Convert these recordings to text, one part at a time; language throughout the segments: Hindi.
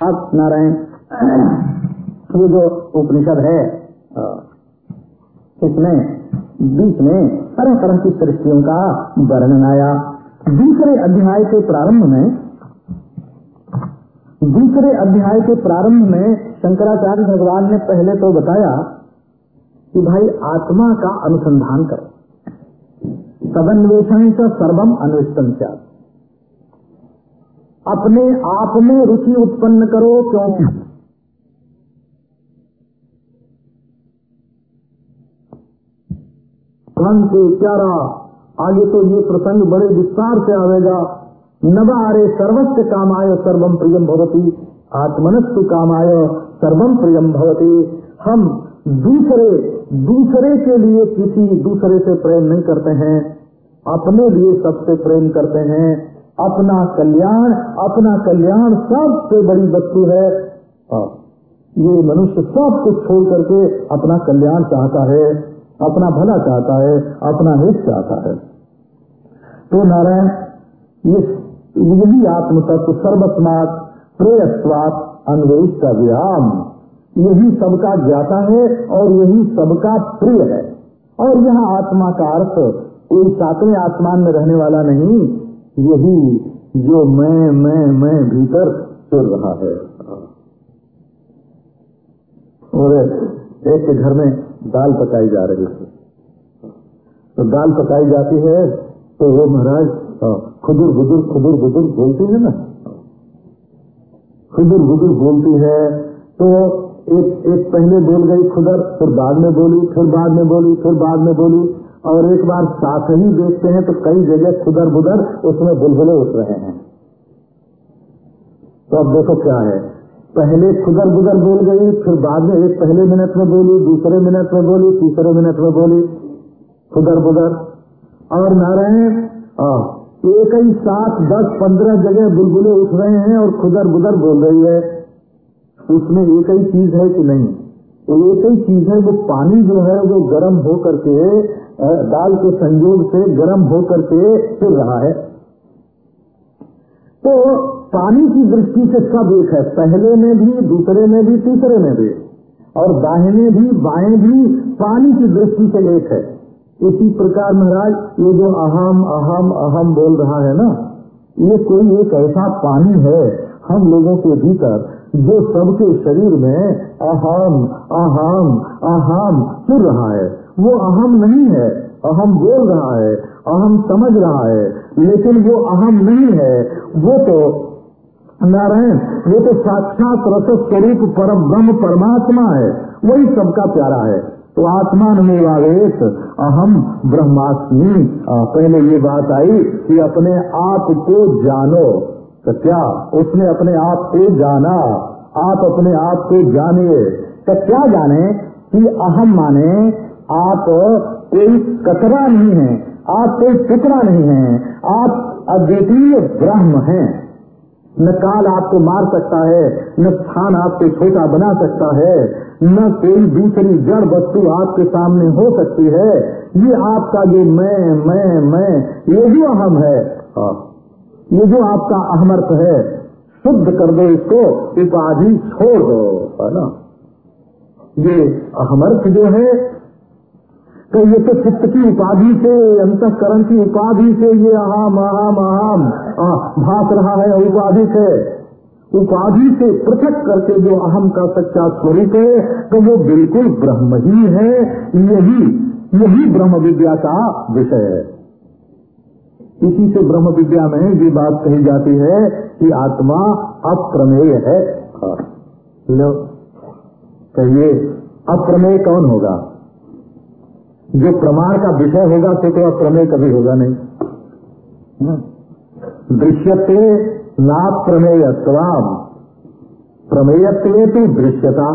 अब नारायण, ये जो उपनिषद है इसमें, बीच में तरह तरह की सृष्टियों का वर्णन आया। दूसरे अध्याय के प्रारंभ में, दूसरे अध्याय के प्रारंभ में शंकराचार्य भगवान ने पहले तो बताया कि भाई आत्मा का अनुसंधान करो। सदन्वेषण से सर्वम अन्वेषण अपने आप में रुचि उत्पन्न करो क्योंकि के आगे तो ये प्रसंग बड़े विस्तार से आवेगा। नवारे सर्वस्व कामाय सर्वम प्रियम भवती, आत्मनस्तु कामाय सर्वम प्रियम भवती। हम दूसरे दूसरे के लिए किसी दूसरे से प्रेम नहीं करते हैं, अपने लिए सबसे प्रेम करते हैं। अपना कल्याण अपना कल्याण सबसे बड़ी वस्तु है। ये मनुष्य सब कुछ छोड़ करके अपना कल्याण चाहता है, अपना भला चाहता है, अपना हित चाहता है। तो नारायण, ये यही आत्म तत्व सर्वस्मात, प्रेयस्वात अन्वेष का व्याम यही सबका ज्ञाता है और यही सबका प्रिय है। और यह आत्मा का अर्थ, कोई सातवें आसमान में रहने वाला नहीं यही जो मैं मैं मैं भीतर चल रहा है। और एक के घर में दाल पकाई जा रही है तो दाल पकाई जाती है तो वो महाराज खुदुर बुज़ुर्ग खुदुर बुज़ुर्ग बोलती है ना? खुदुर बुज़ुर्ग बोलती है तो एक एक पहले बोल गई खुदर, फिर बाद में बोली, फिर बाद में बोली, फिर बाद में बोली। और एक बार साथ ही देखते हैं तो कई जगह खुदर बुदर उसमें बुलबुले उठ रहे हैं। तो अब देखो क्या है। पहले खुदर बुदर बोल गई, फिर बाद में एक पहले मिनट में बोली, दूसरे मिनट में बोली, तीसरे मिनट में बोली, खुदर बुदर। और नारायण एक ही साथ दस पंद्रह जगह बुलबुले उठ रहे हैं और खुदर बुदर बोल रही है। उसमें एक ही चीज़ है कि नहीं? तो एक ही चीज़ है, वो पानी जो है, वो गर्म हो करके दाल के संयोग से गर्म हो करके फिर रहा है। तो पानी की दृष्टि से सब एक है। पहले में भी, दूसरे में भी, तीसरे में भी। और दाहिने भी, बाएँ भी पानी की दृष्टि से एक है। इसी प्रकार महाराज, ये जो अहम अहम अहम बोल रहा है ना, ये कोई एक ऐसा पानी है हम लोगों के भीतर जो सबके शरीर में अहम अहम अहम चुर रहा है। वो अहम नहीं है, अहम बोल रहा है, अहम समझ रहा है, लेकिन वो अहम नहीं है। वो तो नारायण, वो तो साक्षात रस स्वरूप परम ब्रह्म परमात्मा है, वही सबका प्यारा है। तो आत्मा निवावेश अहम ब्रह्मास्मि। पहले ये बात आई कि अपने आप को जानो। तो क्या उसने अपने आप को जाना? आप अपने आप को जानिए। तो क्या जाने कि अहम माने आप कोई कचरा नहीं है, आप कोई टुकड़ा नहीं है, आप अद्वितीय ब्रह्म हैं न काल आपको मार सकता है, न स्थान आपको छोटा बना सकता है, न कोई दूसरी जड़ वस्तु आपके सामने हो सकती है ये आपका जो मैं मैं मैं, ये जो अहम है हाँ। ये जो आपका अहमर्थ है, शुद्ध कर दो इसको, उपाधि छोड़ दो, है ना ये अहमर्थ जो है तो ये तो चित्त की उपाधि से, अंतकरण की उपाधि से ये अहम अहम अहम भाग रहा है, उपाधि से। उपाधि से पृथक करके जो अहम का सच्चा स्वरूप है तो वो बिल्कुल ब्रह्म ही है। यही यही ब्रह्म विद्या का विषय है। इसी से ब्रह्म विद्या में ये बात कही जाती है कि आत्मा अप्रमेय है। लो, कहिए, अप्रमेय कौन होगा? जो प्रमाण का विषय होगा तो तो अप्रमेय कभी होगा नहीं। दृश्यते ना प्रमेय स्वाम तो दृश्यता।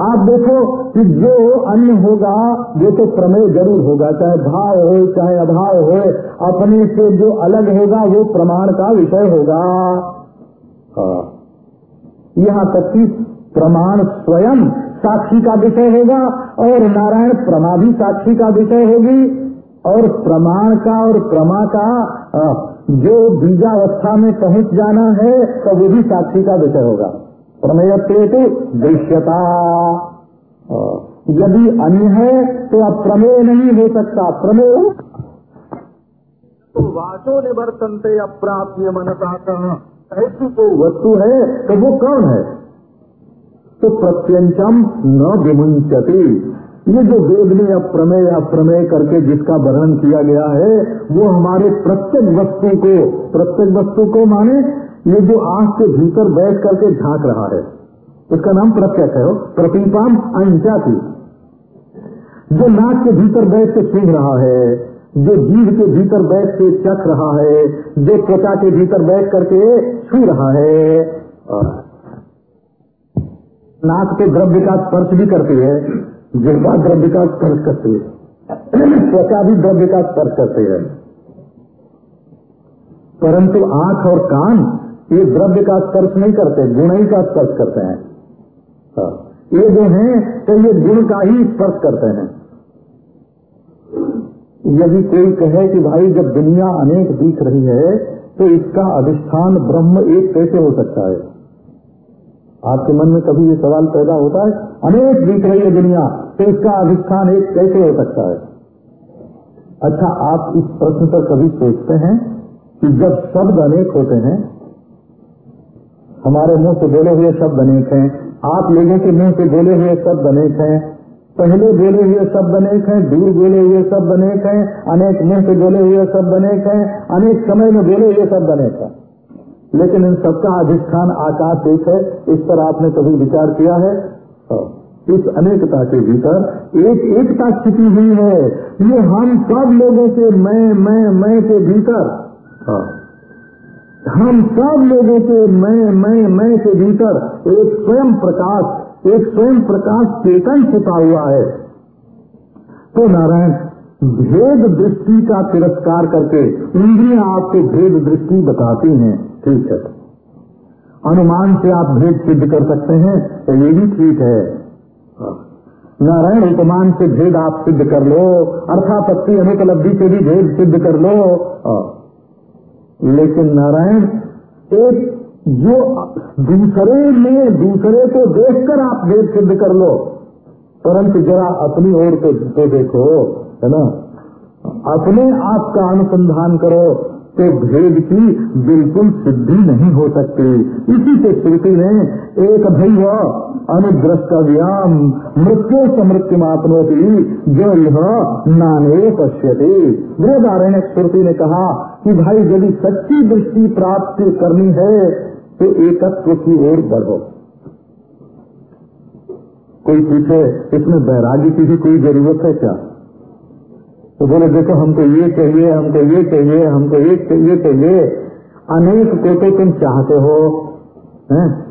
आप देखो कि जो अन्य होगा वो तो प्रमेय ज़रूर होगा, चाहे भाव हो, चाहे अभाव हो, अपने से जो अलग होगा, वो प्रमाण का विषय होगा। यहाँ तक कि प्रमाण स्वयं साक्षी का विषय होगा और नारायण प्रमा भी साक्षी का विषय होगी और प्रमाण का और प्रमा का जो बीजावस्था में पहुँच जाना है तो वो भी साक्षी का विषय होगा। प्रमेय तो दृश्यता यदि अन्य है तो अब प्रमेय नहीं हो सकता। प्रमेय तो वाचो निवर्तनते अप्राप्य मनता का ऐसी को वस्तु है तो वो कौन है? तो प्रत्यंचम न विमुंचती ये जो वेद में अप्रमेय अप्रमेय करके जिसका वर्णन किया गया है, वो हमारे प्रत्येक वस्तु को, प्रत्येक वस्तु को माने, ये जो आँख के भीतर बैठ करके झाँक रहा है। उसका नाम प्रत्यक्ष है, प्रतीपाम अंचा जो नाक के भीतर बैठ के सूंघ रहा है, जो जीव के भीतर बैठ के चख रहा है, जो त्वचा के भीतर बैठ करके छू रहा है नाक के द्रव्य का स्पर्श भी करती है जिह्वा द्रव्य का स्पर्श करती है, त्वचा भी द्रव्य का स्पर्श करती है। परंतु आँख और कान ये द्रव्य का स्पर्श नहीं करते, गुण ही का स्पर्श करते हैं। हाँ। ये जो है तो ये गुण का ही स्पर्श करते हैं। यदि कोई कहे कि भाई, जब दुनिया अनेक दिख रही है तो इसका अधिष्ठान ब्रह्म एक कैसे हो सकता है। आपके मन में कभी ये सवाल पैदा होता है? अनेक दिख रही है दुनिया तो इसका अधिष्ठान एक कैसे हो सकता है? अच्छा आप इस प्रश्न पर कभी सोचते हैं कि जब शब्द अनेक होते हैं, हमारे मुँह से बोले हुए शब्द अनेक हैं, आप लोगों के मुँह से बोले हुए शब्द अनेक हैं, पहले बोले हुए शब्द अनेक हैं, दूर बोले हुए शब्द अनेक हैं, अनेक मुँह से बोले हुए शब्द अनेक हैं, अनेक समय में बोले हुए शब्द अनेक हैं। लेकिन इन सबका अधिष्ठान आकाश एक है, इस पर आपने कभी विचार किया है हाँ। इस अनेकता के भीतर एक एकता छिपी हुई है ये हम सब लोगों के मैं मैं मैं के भीतर हाँ। हम सब लोगों के मैं मैं मैं के भीतर एक स्वयं प्रकाश, एक स्वयं प्रकाश चेतन छिपा हुआ है तो नारायण भेद दृष्टि का तिरस्कार करके इंद्रियाँ आपको भेद दृष्टि बताती हैं। ठीक है। अनुमान से आप भेद सिद्ध कर सकते हैं तो ये भी ठीक है। नारायण उपमान से भेद आप सिद्ध कर लो, अर्थापत्ति अनुपलब्धि से भी भेद सिद्ध कर लो। लेकिन नारायण, एक जो दूसरे में, दूसरे को देखकर आप भेद सिद्ध कर लो। परंतु जरा अपनी ओर को तो देखो, है ना? अपने आप का अनुसंधान करो तो भेद की बिल्कुल सिद्धि नहीं हो सकती। इसी से श्रुति ने एक भैव अनुद्रष्टव्याम मृत्यु समृत्यु मापनोती जो यह नाने पश्यते। बृहदारण्य श्रुति ने कहा कि भाई, यदि सच्ची दृष्टि प्राप्त करनी है तो एकत्व की ओर बढ़ो। कोई पूछे, इसमें बैरागी की भी कोई ज़रूरत है क्या? तो बोले, देखो हमको ये चाहिए हमको ये चाहिए हमको ये चाहिए चाहिए अनेक को तो तुम चाहते हो, हैं?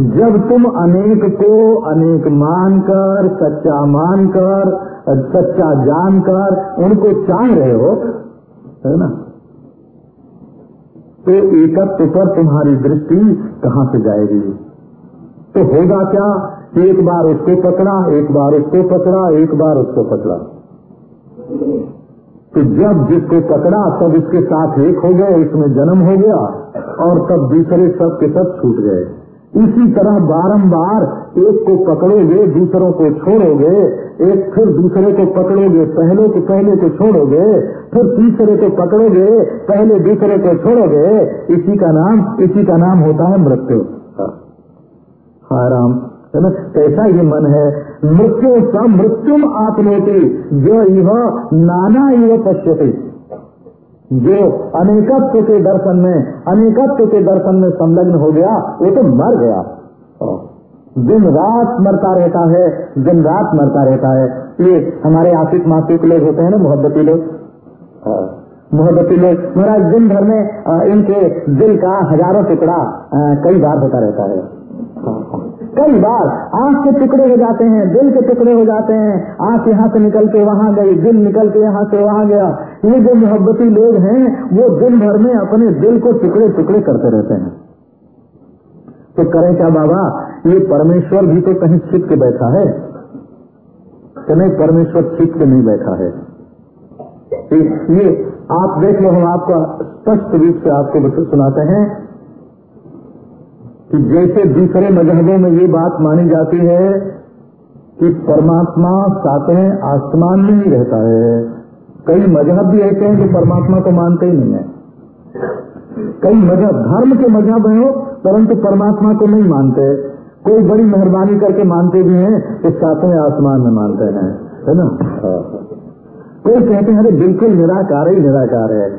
जब तुम अनेक को अनेक मानकर, सच्चा मानकर, सच्चा जानकर उनको चाह रहे हो, है ना? तो एकत्व पर तुम्हारी दृष्टि कहाँ से जाएगी? तो होगा क्या? एक बार उसको पकड़ा, एक बार उसको पकड़ा, एक बार उसको पकड़ा। तो जब जिसको पकड़ा, तब इसके साथ एक हो गए इसमें जन्म हो गया, और तब दूसरे सब के सब छूट गए। इसी तरह बारंबार एक को पकड़ोगे, दूसरों को छोड़ोगे, एक फिर दूसरे को पकड़ोगे, पहले को पहले को छोड़ोगे, फिर तीसरे को पकड़ोगे, पहले दूसरे को छोड़ोगे, इसी का नाम, इसी का नाम होता है मृत्यु। हाँ राम। है ना? कैसा ये मन है? मृत्यु सब मृत्युम आत्मोती। जो यह नाना युव पश्यती। जो अनेकत्व के दर्शन में, अनेकत्व के दर्शन में संलग्न हो गया, वो तो मर गया। दिन रात मरता रहता है, दिन रात मरता रहता है। ये हमारे आशिक मासिक लोग होते हैं ना, मोहब्बती लोग। मोहब्बती लोग। महाराज, दिन भर में इनके दिल का हज़ारों टुकड़ा कई बार होता रहता है। कई बार आँख के टुकड़े हो जाते हैं, दिल के टुकड़े हो जाते हैं। आँख यहाँ से निकल के वहाँ गई, दिल निकल के यहाँ से वहाँ गया। ये जो मोहब्बती लोग हैं, वो दिन भर में अपने दिल को टुकड़े टुकड़े करते रहते हैं। तो करें क्या बाबा? ये परमेश्वर भी तो कहीं छिप के बैठा है। कि नहीं, परमेश्वर छिप के नहीं बैठा है। ये आप देख लो, हम आपका स्पष्ट रूप से आपको सुनाते हैं। कि जैसे दूसरे मजहबों में ये बात मानी जाती है कि परमात्मा सातवें आसमान में ही रहता है। कई मज़हब भी ऐसे हैं कि परमात्मा को मानते ही नहीं है। कई मज़हब, धर्म के मज़हब हैं परंतु परमात्मा को नहीं मानते। कोई बड़ी मेहरबानी करके मानते भी हैं कि सातवें आसमान में मानते हैं, है ना? कोई कहते हैं, अरे, बिल्कुल निराकार ही निराकार है।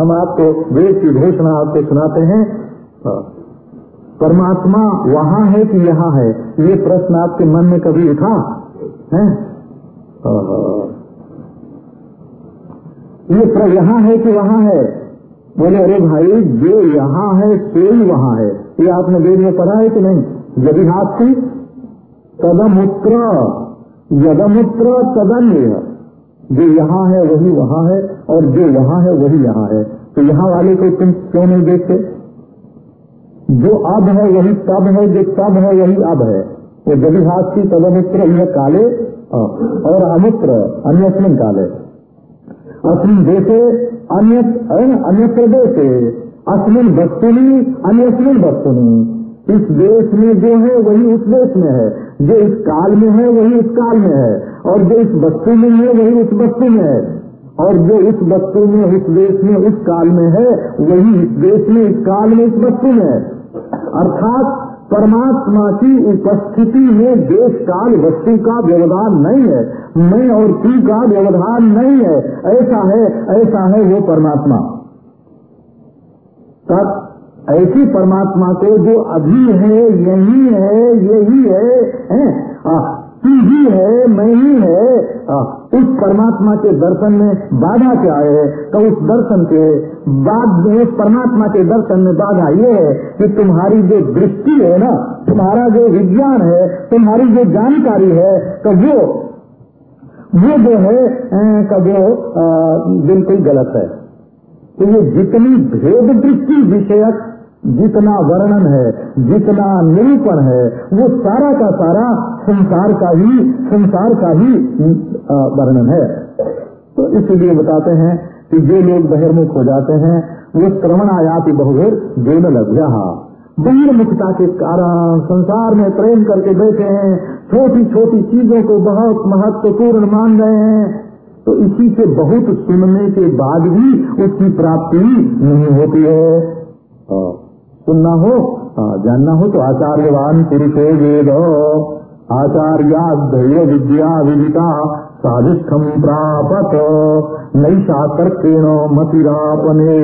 हम आपको वेद की घोषणा आपको सुनाते हैं। परमात्मा वहाँ है कि यहाँ है? ये प्रश्न आपके मन में कभी उठा? है? ये यहाँ है कि वहाँ है? बोले, अरे भाई, जो यहाँ है सो ही वहाँ है। ये आपने वेद में पढ़ा है कि नहीं? यदि हाथ की तदमुत्र, यदमुत्र तदन्य जो यहाँ है, वही वहाँ है, और जो यहाँ है, वही यहाँ है। तो यहाँ वाले को तुम क्यों नहीं देखते? जो अब है वही तब है, जो तब है वही अब है। वो जली हाथ की तदमित्र यह काले और अमित्र अन्य काले। अस्मिन देशे अन्य अन्य देशे, अस्मिन वस्तुनी अन्य वस्तुनी। इस देश में जो है, वही उस देश में है। जो इस काल में है, वही उस काल में है। और जो इस वस्तु में है, वही उस वस्तु में है। और जो इस वस्तु में, इस देश में, उस काल में है, वही इस देश में, इस काल में, इस वस्तु में है। अर्थात परमात्मा की उपस्थिति में देश काल वस्तु का व्यवधान नहीं है मैं और तू का व्यवधान नहीं है। ऐसा है ऐसा है वो परमात्मा। तब ऐसी परमात्मा को जो अभी है यही है यही है, है? आ, तू ही है मैं ही है। आ, उस परमात्मा के दर्शन में बाधा क्या है तो उस दर्शन के बाद उस परमात्मा के दर्शन में बाधा ये है कि तुम्हारी जो दृष्टि है ना, तुम्हारा जो विज्ञान है, तुम्हारी जो जानकारी है तो वो वो जो है का वो बिल्कुल गलत है। तो ये जितनी भेद दृष्टि विषयक जितना वर्णन है, जितना निरूपण है, वो सारा का सारा संसार का ही, संसार का ही वर्णन है। तो इसलिए बताते हैं कि जो लोग बहिर्मुख हो जाते हैं, वो श्रवण आयाति बहुवीर देन लग बहिर्मुखता के कारण संसार में प्रेम करके बैठे हैं छोटी छोटी चीज़ों को बहुत महत्वपूर्ण मान रहे हैं। तो इसी से बहुत सुनने के बाद भी उसकी प्राप्ति नहीं होती है। सुनना हो जानना हो तो आचार्यवान पुरुषो वेद। आचार्या विद्या विदिता साधिष्ठम प्रापत। नैषा तर्केण मतिरापने।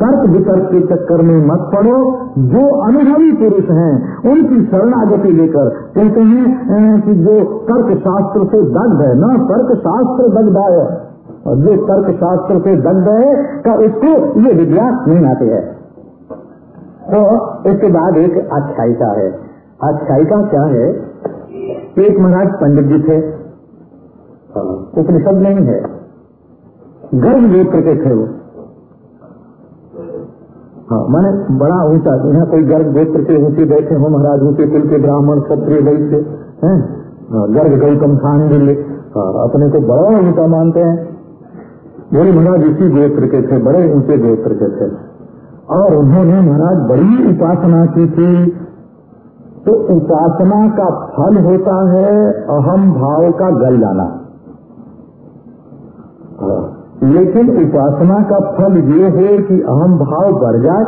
तर्क वितर्क के चक्कर में मत पड़ो। जो अनुभवी पुरुष हैं, उनकी शरणागति लेकर कहते हैं कि जो तर्क शास्त्र से दग्ध है, ना तर्क शास्त्र दग्ध है। और जो तर्क शास्त्र से दग्ध है का उसको ये विद्या नहीं आते है। तो इसके बाद एक आख्यायिका है। आख्यायिका क्या है? एक महाराज पंडित जी थे। उपनिषद नहीं है। गर्भ गोत्र के थे वो। हाँ मैंने बड़ा ऊँचा यहाँ कोई गर्भ गोत्र के ऊँचे बैठे हो महाराज ऊँचे कुल के ब्राह्मण क्षत्रिय वैश्य हैं? हाँ, गर्भ गौतम खान जी हाँ, अपने को बड़ा ऊँचा मानते हैं। बोले महाराज इसी गोत्र के थे, बड़े ऊँचे गोत्र के थे। और उन्होंने महाराज बड़ी उपासना की थी। तो उपासना का फल होता है अहम भाव का गल जाना। लेकिन उपासना का फल ये है कि अहम भाव बढ़ जाए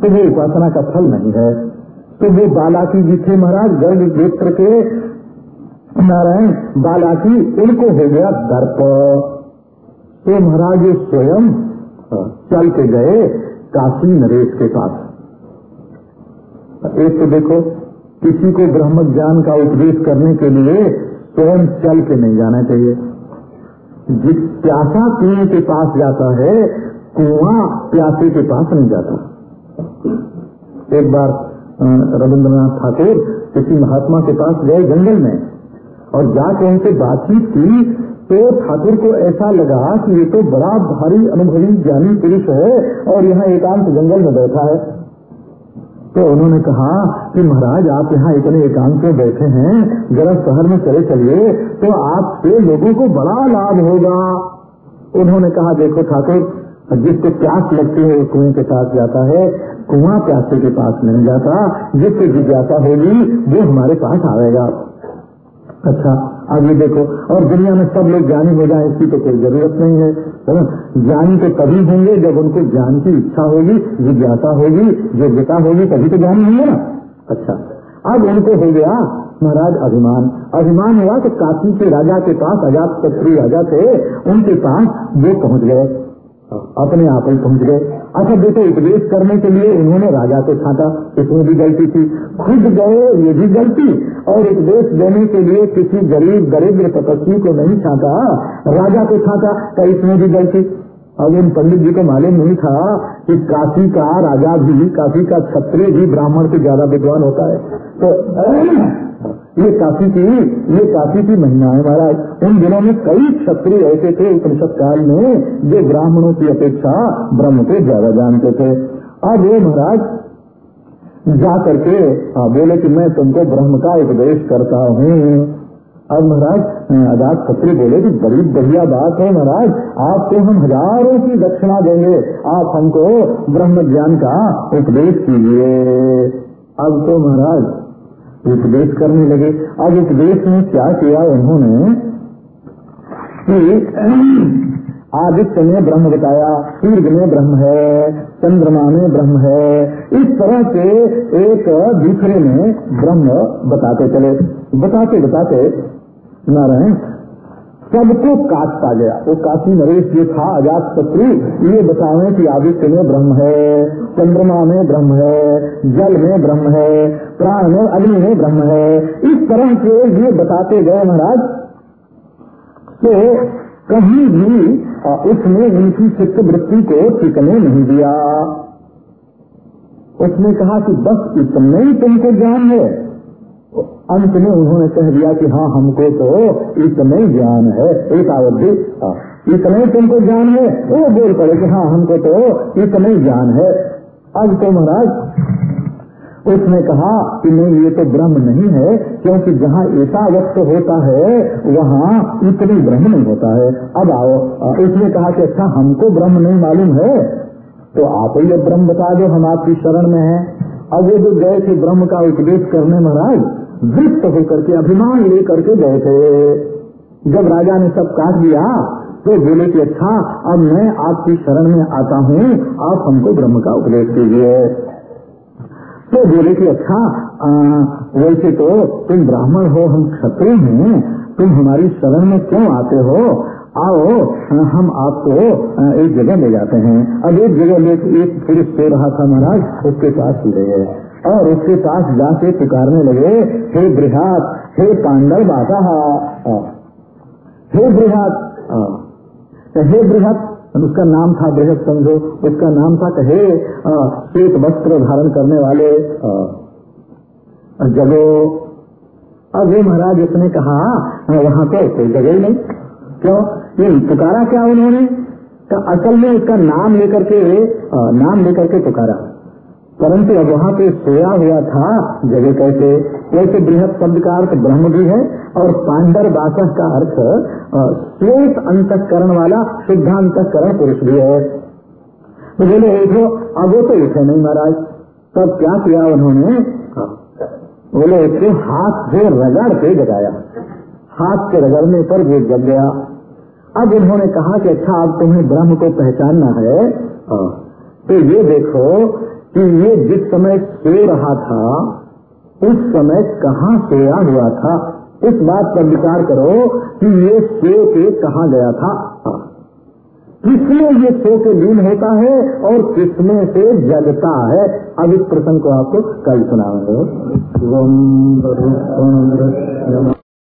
तो वो उपासना का फल नहीं है। तो वो बालाकी जी थे महाराज गर्भ गोत्र के। नारायण बालाकी उनको हो गया दर्प। तो महाराज स्वयं चल के गए काशी नरेश के पास। एक तो देखो, किसी को ब्रह्म ज्ञान का उपदेश करने के लिए स्वयं चल के नहीं जाना चाहिए। जिस प्यासा कुएँ के पास जाता है, कुआँ प्यासे के पास नहीं जाता। एक बार रविन्द्रनाथ ठाकुर किसी महात्मा के पास गए जंगल में और जाके उनसे बातचीत की तो ठाकुर को ऐसा लगा कि ये तो बड़ा भारी अनुभवी ज्ञानी पुरुष है और यहाँ एकांत जंगल में बैठा है। तो उन्होंने कहा कि महाराज, आप यहाँ इतने एकांत में बैठे हैं, जरा शहर में चले चलिए तो आपसे लोगों को बड़ा लाभ होगा। उन्होंने कहा, देखो ठाकुर, जिसको प्यास लगती है, वो कुएँ के पास जाता है, कुआँ प्यासे के पास नहीं जाता, जिससे जिज्ञासा होगी, वो हमारे पास आएगा। अच्छा ये देखो, और दुनिया में सब लोग ज्ञानी हो जाए, इसकी तो कोई ज़रूरत नहीं है। है ना ज्ञानी तो तभी होंगे जब उनको ज्ञान की इच्छा होगी, जिज्ञासा होगी, योग्यता होगी, तभी तो ज्ञानी होंगे ना। अच्छा अब उनको हो गया महाराज अभिमान। अभिमान हुआ तो काशी के राजा के पास अजात शत्रु राजा थे, उनके पास वो पहुँच गए। अपने आप ही पहुँच गए। अच्छा देखो, उपदेश करने के लिए इन्होंने राजा को छाटा इसमें भी गलती थी। खुद गए, ये भी गलती। और उपदेश देने के लिए किसी गरीब गरीब तपस्वी को नहीं छाटा, राजा को छाटा तो इसमें भी गलती। अब इन पंडित जी को मालूम नहीं था कि काशी का राजा भी, काशी का क्षत्रिय भी ब्राह्मण से ज़्यादा विद्वान होता है। तो ये काशी की, ये काफ़ी की महिमा है महाराज, उन दिनों में कई क्षत्रिय ऐसे थे उपनिषद काल में, जो ब्राह्मणों की अपेक्षा ब्रह्म को ज़्यादा जानते थे। अब वो महाराज जा करके बोले कि मैं तुमको ब्रह्म का उपदेश करता हूँ। अब महाराज आज़ाद खत्री बोले कि बड़ी बढ़िया बात है महाराज आपको हम हज़ारों की दक्षिणा देंगे। आप हमको ब्रह्म ज्ञान का उपदेश कीजिए अब तो महाराज, उपदेश करने लगे। अब उपदेश में क्या किया उन्होंने? कि आदित्य ने ब्रह्म बताया सूर्य में ब्रह्म है, चंद्रमा में ब्रह्म है। इस तरह से एक दूसरे में ब्रह्म बताते चले। बताते बताते नारायण सबको काटता गया। वो काशी नरेश जो था अजात शत्रु ये बतावे कि आदित्य में ब्रह्म है? चंद्रमा में ब्रह्म है, जल में ब्रह्म है, प्राण में अग्नि में ब्रह्म है। इस तरह से ये बताते गए महाराज तो कहीं भी उसने इनकी चित्त वृत्ति को टिकने नहीं दिया। उसने कहा कि बस इतना ही तुमको ज्ञान है। अंत में उन्होंने कह दिया कि हाँ हमको तो इतना ज्ञान है। एक इतना ही तुमको ज्ञान है। वो बोल पड़े कि हाँ हमको तो इतना ज्ञान है। अब तो महाराज, उसने कहा कि नहीं, ये तो ब्रह्म नहीं है, क्योंकि जहाँ ऐसा वक्त होता है, वहाँ इतनी ब्रह्म नहीं होता है। अब आओ उसने कहा कि अच्छा हमको ब्रह्म नहीं मालूम है तो आप ही ब्रह्म बता दो, हम आपकी शरण में हैं। अब वो जो गए थे ब्रह्म का उपदेश करने, महाराज वृत्त होकर के अभिमान लेकर के गए थे। जब राजा ने सब काट दिया तो बोले कि अच्छा अब मैं आपकी शरण में आता हूँ आप हमको ब्रह्म का उपदेश कीजिए तो बोले कि अच्छा आ, वैसे तो तुम ब्राह्मण हो हम क्षत्रिय हैं तुम हमारी शरण में क्यों आते हो? आओ हम आपको एक जगह ले जाते हैं। अब एक जगह ले एक पुरुष सो रहा था महाराज उसके पास ले गए। और उसके पास जाके पुकारने लगे, हे बृहत, हे पांडव बाता हे बृहत हे बृहत उसका नाम था बृहत समझो, उसका नाम था कहे श्वेत वस्त्र धारण करने वाले जगो, अब ये महाराज उसने कहा वहाँ पे कोई जगह ही नहीं, क्यों, ये पुकारा क्या उन्होंने असल में उसका नाम लेकर के नाम लेकर के पुकारा परंतु अब वहाँ पे सोया हुआ था, जगह कैसे? वैसे बृहद शब्द का अर्थ ब्रह्म भी है, और पांडर बासह का अर्थ श्वेत अंतकरण वाला शुद्धांतकरण पुरुष भी है। तो बोले उठो अब वो तो उठे नहीं महाराज। तब क्या किया उन्होंने? बोले उसके हाथ से रगड़ के जगाया। हाथ के रगड़ने पर वे जग गया। अब उन्होंने कहा कि अच्छा अब तुम्हें ब्रह्म को पहचानना है। तो ये देखो कि ये जिस समय सो रहा था, उस समय कहाँ सोया हुआ था? इस बात पर विचार करो कि ये सो के कहा गया था। किसमें ये सो के लीन होता है और किसमें से जगता है? अब इस प्रसंग को आपको कल सुनाएँगे